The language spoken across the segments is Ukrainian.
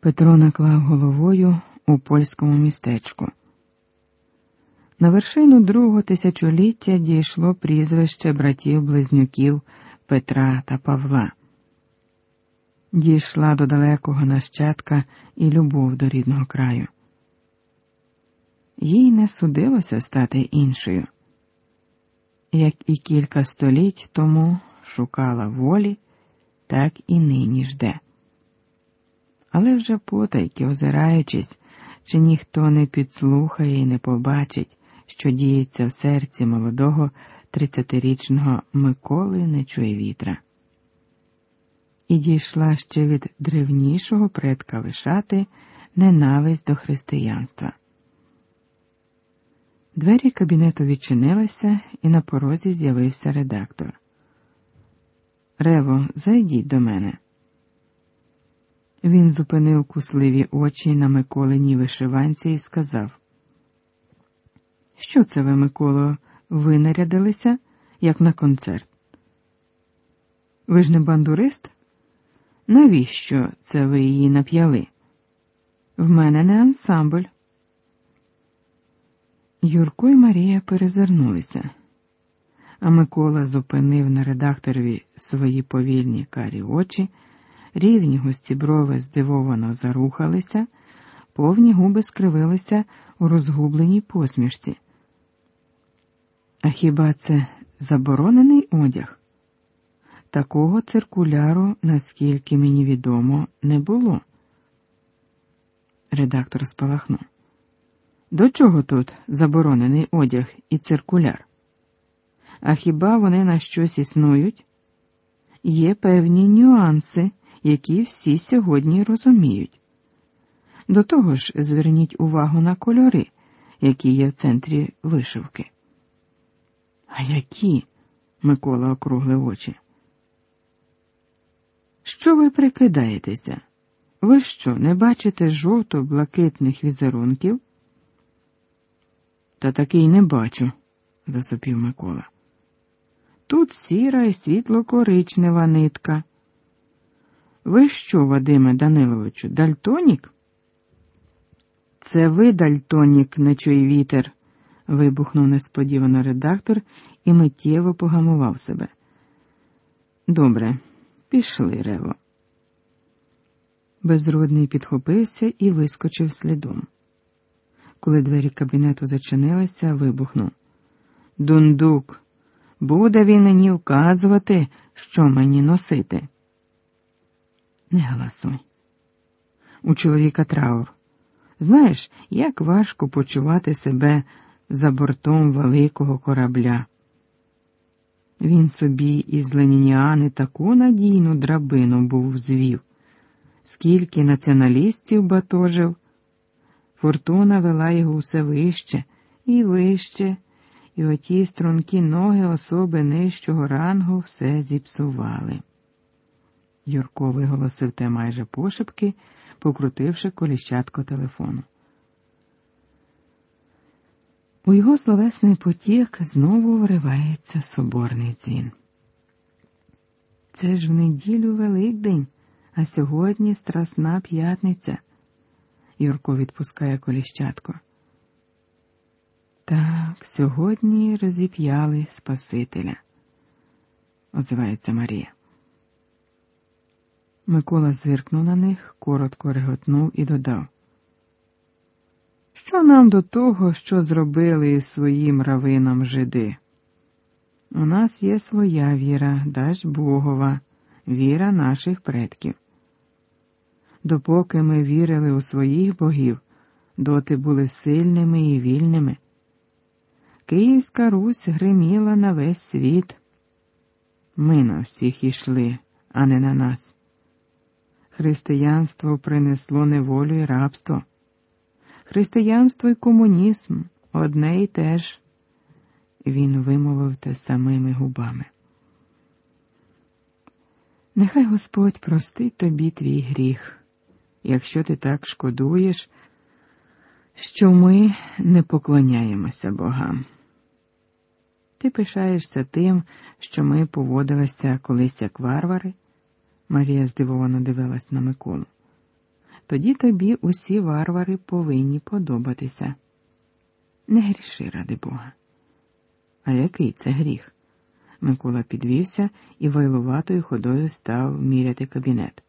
Петро наклав головою у польському містечку. На вершину другого тисячоліття дійшло прізвище братів-близнюків Петра та Павла. Дійшла до далекого нащадка і любов до рідного краю. Їй не судилося стати іншою, як і кілька століть тому шукала волі, так і нині жде. Але вже потайки, озираючись, чи ніхто не підслухає і не побачить, що діється в серці молодого тридцятирічного Миколи не чує вітра. І дійшла ще від древнішого предка Вишати ненависть до християнства. Двері кабінету відчинилися, і на порозі з'явився редактор. Рево, зайдіть до мене. Він зупинив кусливі очі на Миколиній вишиванці і сказав: Що це ви, Миколо, ви нарядилися, як на концерт? Ви ж не бандурист? Навіщо це ви її нап'яли? В мене не ансамбль. Юрко і Марія перезирнулися, а Микола зупинив на редакторові свої повільні карі очі, рівні густі брови здивовано зарухалися, повні губи скривилися у розгубленій посмішці. А хіба це заборонений одяг? Такого циркуляру, наскільки мені відомо, не було. Редактор спалахнув. До чого тут заборонений одяг і циркуляр? А хіба вони на щось існують? Є певні нюанси, які всі сьогодні розуміють. До того ж, зверніть увагу на кольори, які є в центрі вишивки. А які? Микола округлив очі. Що ви прикидаєтеся? Ви що, не бачите жовто-блакитних візерунків? Та такий не бачу, засопів Микола. Тут сіра і світло-коричнева нитка. Ви що, Вадиме Даниловичу, дальтонік? Це ви, дальтонік, не чуй вітер, вибухнув несподівано редактор і миттєво погамував себе. Добре, пішли, Рево. Безродний підхопився і вискочив слідом. Коли двері кабінету зачинилися, вибухнув. Дундук, буде він мені вказувати, що мені носити. Не галасуй. У чоловіка траур. Знаєш, як важко почувати себе за бортом великого корабля. Він собі із Ленініани таку надійну драбину був звів, скільки націоналістів батожив. Фортуна вела його усе вище і вище, і оті стрункі ноги особи нижчого рангу все зіпсували. Юрко виголосив те майже пошепки, покрутивши коліщатко телефону. У його словесний потік знову вривається соборний дзвін. Це ж в неділю Великдень, а сьогодні Страсна п'ятниця. Юрко відпускає коліщатко. Так, сьогодні розіп'яли Спасителя, озивається Марія. Микола зиркнув на них, коротко реготнув і додав. Що нам до того, що зробили із своїм равином жиди? У нас є своя віра, дасть Богова, віра наших предків. Допоки ми вірили у своїх богів, доти були сильними і вільними. Київська Русь гриміла на весь світ. Ми на всіх ішли, а не на нас. Християнство принесло неволю і рабство. Християнство і комунізм одне й те ж. Він вимовив те самими губами. Нехай Господь простить тобі твій гріх, якщо ти так шкодуєш, що ми не поклоняємося богам. Ти пишаєшся тим, що ми поводилися колись як варвари. Марія здивовано дивилась на Миколу. тоді тобі усі варвари повинні подобатися. Не гріши, ради Бога. А який це гріх? Микола підвівся і вайлуватою ходою став міряти кабінет.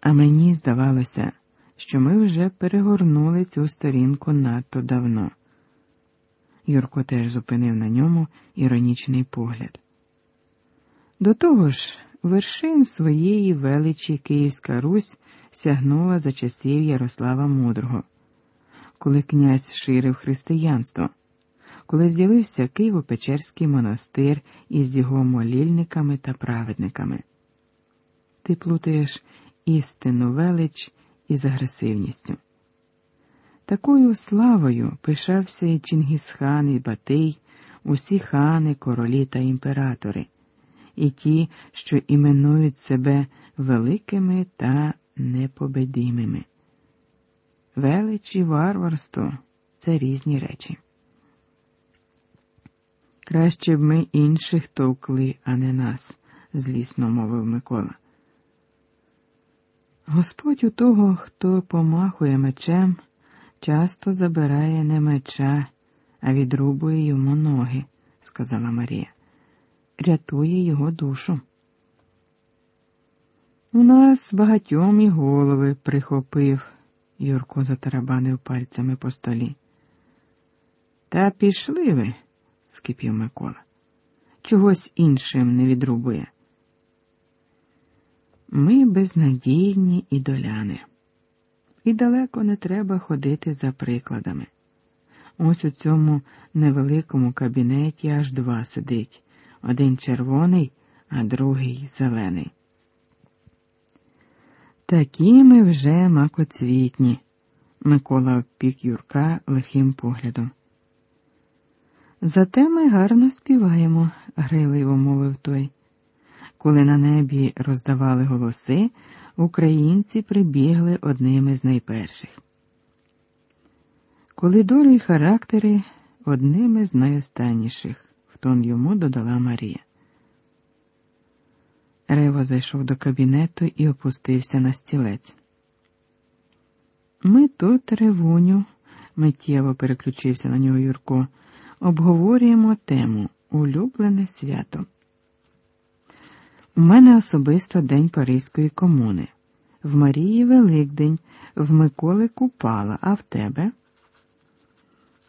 А мені здавалося, що ми вже перегорнули цю сторінку надто давно. Юрко теж зупинив на ньому іронічний погляд. До того ж, вершин своєї величі Київська Русь сягнула за часів Ярослава Мудрого, коли князь ширив християнство, коли з'явився Києво-Печерський монастир із його молільниками та праведниками. Ти плутаєш істинну велич із агресивністю. Такою славою пишався і Чингісхан, і Батий, усі хани, королі та імператори, і ті, що іменують себе великими та непобедимими. Велич і варварство це різні речі. Краще б ми інших товкли, а не нас, злісно мовив Микола. Господь у того, хто помахує мечем, часто забирає не меча, а відрубує йому ноги, сказала Марія. Рятує його душу. У нас багатьом і голови прихопив, Юрко затарабанив пальцями по столі. Та пішли ви, скипів Микола. Чогось іншим не відрубує. Ми безнадійні і доляни. І далеко не треба ходити за прикладами. Ось у цьому невеликому кабінеті аж два сидить один червоний, а другий зелений. Такі ми вже макоцвітні, Микола обпік Юрка лихим поглядом. Зате ми гарно співаємо, грайливо мовив той. Коли на небі роздавали голоси, українці прибігли одними з найперших. Коли долю й характери одними з найостанніших, тон йому додала Марія. Рева зайшов до кабінету і опустився на стілець. Ми тут, ревуню, миттєво переключився на нього Юрко, обговорюємо тему улюблене свято. У мене особисто День Паризької комуни, в Марії Великдень, в Миколи Купала, а в тебе?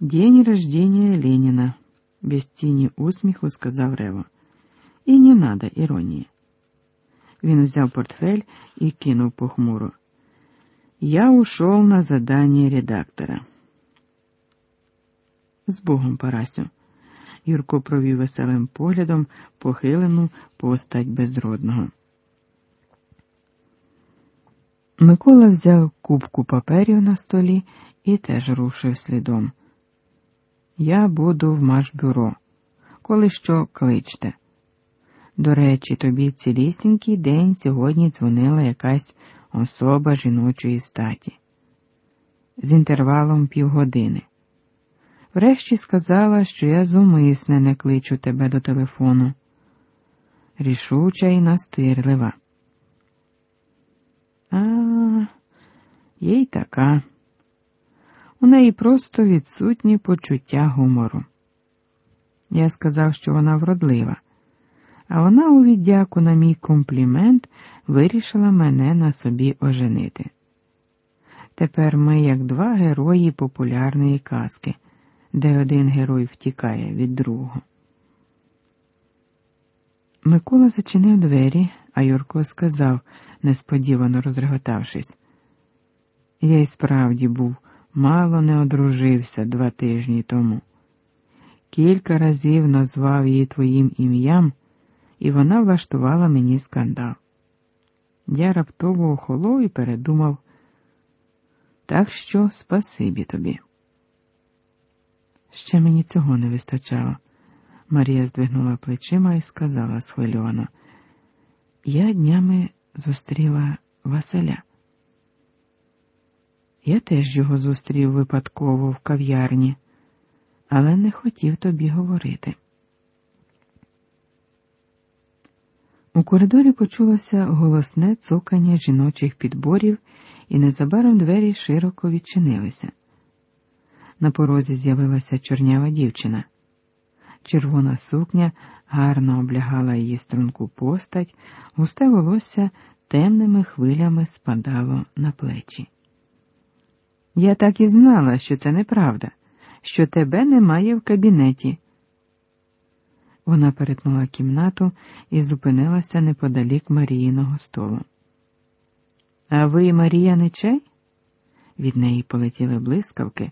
День рождения Леніна, без тіні усміху сказав Рево. І не надо іронії. Він взяв портфель і кинув похмуро. Я ушел на задание редактора. З Богом, Парасю. Юрко провів веселим поглядом похилену постать безродного. Микола взяв кубку паперів на столі і теж рушив слідом. Я буду в машбюро. Коли що кличте. До речі, тобі цілісінький день сьогодні дзвонила якась особа жіночої статі. З інтервалом півгодини. Врешті сказала, що я зумисне не кличу тебе до телефону. Рішуча і настирлива. А, їй така. У неї просто відсутні почуття гумору. Я сказав, що вона вродлива, а вона у віддяку на мій комплімент вирішила мене на собі оженити. Тепер ми, як два герої популярної казки де один герой втікає від другого. Микола зачинив двері, а Юрко сказав, несподівано розреготавшись. Я й справді був, мало не одружився два тижні тому. Кілька разів назвав її твоїм ім'ям, і вона влаштувала мені скандал. Я раптово охолов і передумав. Так що спасибі тобі. Ще мені цього не вистачало. Марія здвигнула плечима і сказала схвильовано. Я днями зустріла Василя. Я теж його зустрів випадково в кав'ярні, але не хотів тобі говорити. У коридорі почулося голосне цокання жіночих підборів, і незабаром двері широко відчинилися. На порозі з'явилася чорнява дівчина. Червона сукня гарно облягала її струнку постать, густе волосся темними хвилями спадало на плечі. Я так і знала, що це неправда, що тебе немає в кабінеті. Вона перетнула кімнату і зупинилася неподалік Маріїного столу. А ви, Марія, не чай? Від неї полетіли блискавки,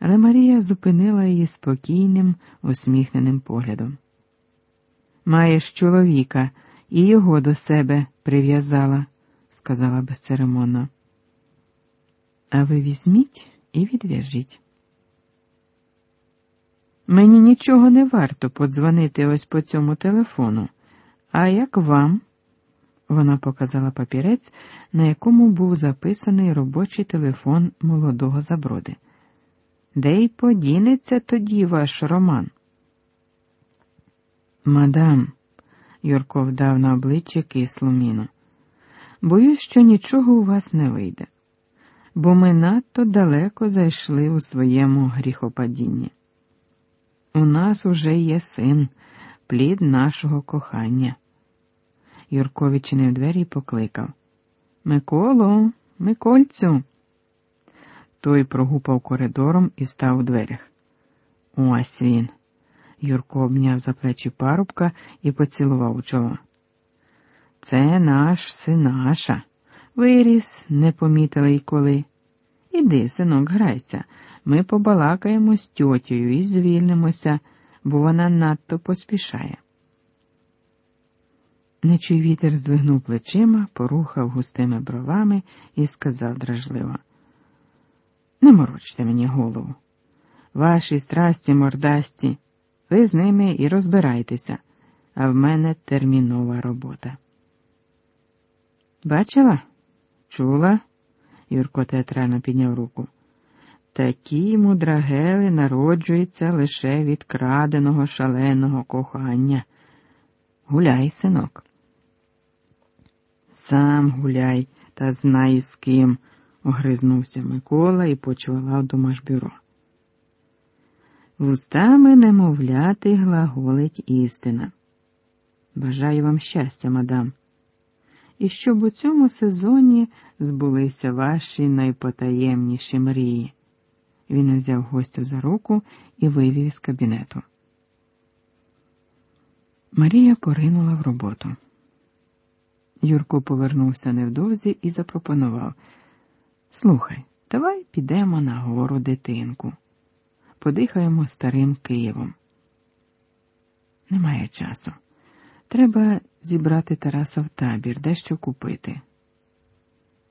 але Марія зупинила її спокійним, усміхненим поглядом. Маєш чоловіка і його до себе прив'язала, сказала безцеремонно. А ви візьміть і відв'яжіть. Мені нічого не варто подзвонити ось по цьому телефону. А як вам? Вона показала папірець, на якому був записаний робочий телефон молодого заброди. Де й подінеться тоді ваш роман? Мадам, Юрко вдав на обличчя кислу міну. Боюсь, що нічого у вас не вийде, бо ми надто далеко зайшли у своєму гріхопадінні. У нас уже є син, плід нашого кохання. Юрко відчинив двері і покликав Миколо, Микольцю. Той прогупав коридором і став у дверях. Ось він. Юрко обняв за плечі парубка і поцілував у чоло. Це наш синаша. Виріс, не помітили й коли. Іди, синок, грайся. Ми побалакаємо з тьотєю і звільнимося, бо вона надто поспішає. Нечуй вітер здвигнув плечима, порухав густими бровами і сказав дражливо: Не морочте мені голову. Ваші страсті мордасті, ви з ними і розбирайтеся, а в мене термінова робота. Бачила? Чула? Юрко театрально підняв руку. Такі мудрагели народжуються лише від краденого шаленого кохання. Гуляй, синок. Сам гуляй та знай з ким, огризнувся Микола і почвалав до машбюро. Вустами немовляти глаголить істина. Бажаю вам щастя, мадам, і щоб у цьому сезоні збулися ваші найпотаємніші мрії. Він взяв гостю за руку і вивів з кабінету. Марія поринула в роботу. Юрко повернувся невдовзі і запропонував Слухай, давай підемо на гору дитинку, подихаємо старим Києвом. Немає часу. Треба зібрати Тараса в табір, дещо купити.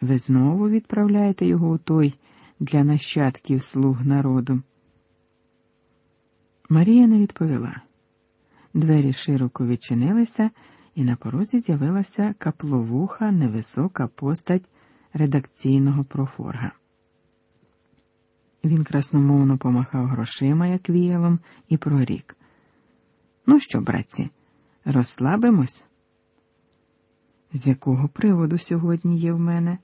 Ви знову відправляєте його у той для нащадків слуг народу. Марія не відповіла. Двері широко відчинилися, і на порозі з'явилася капловуха невисока постать редакційного профорга. Він красномовно помахав грошима, як віялом, і прорік. Ну що, братці, розслабимось? З якого приводу сьогодні є в мене?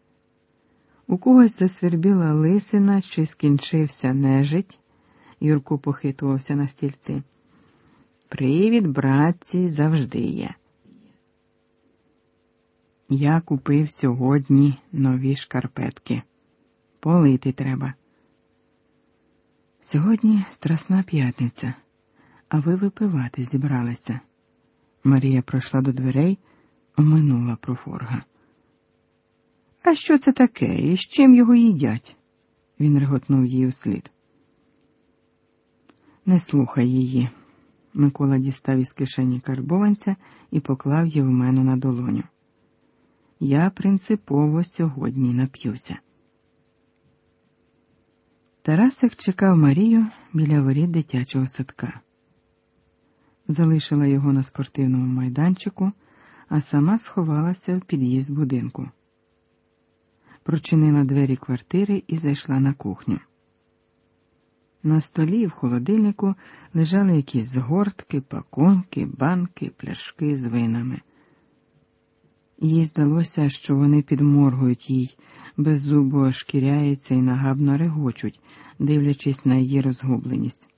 У когось засвербіла лисина чи скінчився нежить, Юрко похитувався на стільці. Привід, братці, завжди є. Я купив сьогодні нові шкарпетки. Полити треба. Сьогодні страсна п'ятниця, а ви випивати зібралися. Марія пройшла до дверей, оминула профорга. А що це таке і з чим його їдять? Він реготнув їй услід. Не слухай її. Микола дістав із кишені карбованця і поклав Євмену на долоню. Я принципово сьогодні нап'юся. Тарасик чекав Марію біля воріт дитячого садка. Залишила його на спортивному майданчику, а сама сховалася в під'їзд будинку прочинила двері квартири і зайшла на кухню. На столі в холодильнику лежали якісь згортки, пакунки, банки, пляшки з винами. Їй здалося, що вони підморгують їй, беззубо шкіряються і нагабно регочуть, дивлячись на її розгубленість.